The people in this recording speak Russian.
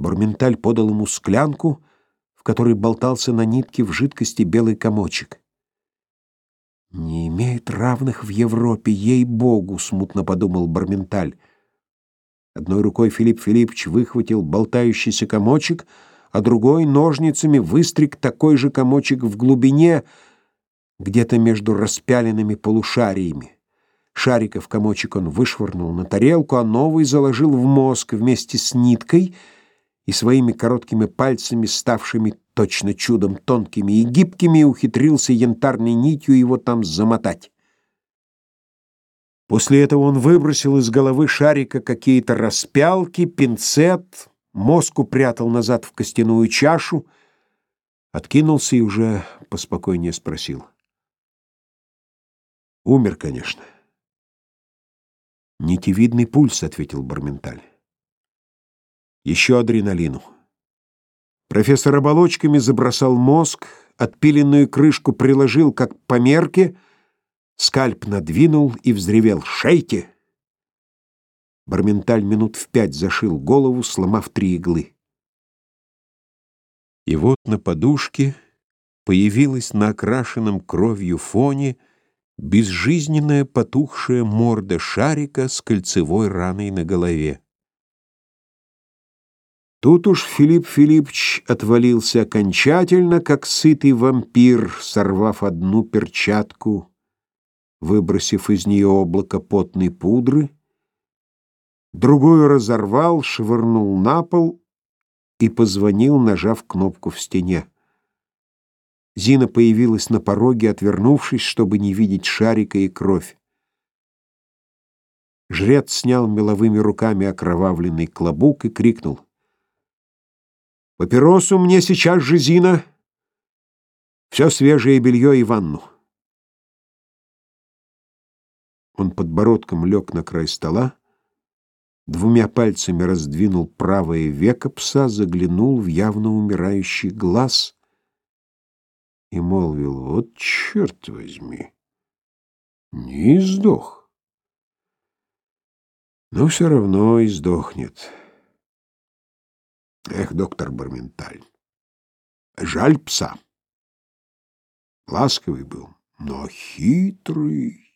Бурменталь подал ему склянку, в которой болтался на нитке в жидкости белый комочек. «Не имеет равных в Европе, ей-богу!» — смутно подумал Барменталь. Одной рукой Филипп Филиппович выхватил болтающийся комочек, а другой ножницами выстриг такой же комочек в глубине, где-то между распяленными полушариями. Шариков комочек он вышвырнул на тарелку, а новый заложил в мозг вместе с ниткой и своими короткими пальцами, ставшими точно чудом тонкими и гибкими, ухитрился янтарной нитью его там замотать. После этого он выбросил из головы шарика какие-то распялки, пинцет, мозг упрятал назад в костяную чашу, откинулся и уже поспокойнее спросил. Умер, конечно. Нитевидный пульс, ответил Барменталь. Еще адреналину. Профессор оболочками забросал мозг, отпиленную крышку приложил как по мерке, скальп надвинул и взревел «Шейте!». Барменталь минут в пять зашил голову, сломав три иглы. И вот на подушке появилась на окрашенном кровью фоне безжизненная потухшая морда шарика с кольцевой раной на голове. Тут уж Филипп Филиппович отвалился окончательно, как сытый вампир, сорвав одну перчатку, выбросив из нее облако потной пудры, другую разорвал, швырнул на пол и позвонил, нажав кнопку в стене. Зина появилась на пороге, отвернувшись, чтобы не видеть шарика и кровь. Жрец снял меловыми руками окровавленный клобук и крикнул. «Папиросу мне сейчас же, Зина! Все свежее белье и ванну!» Он подбородком лег на край стола, двумя пальцами раздвинул правое веко пса, заглянул в явно умирающий глаз — и молвил, вот черт возьми, не издох. Но все равно издохнет. Эх, доктор Барменталь, жаль пса. Ласковый был, но хитрый.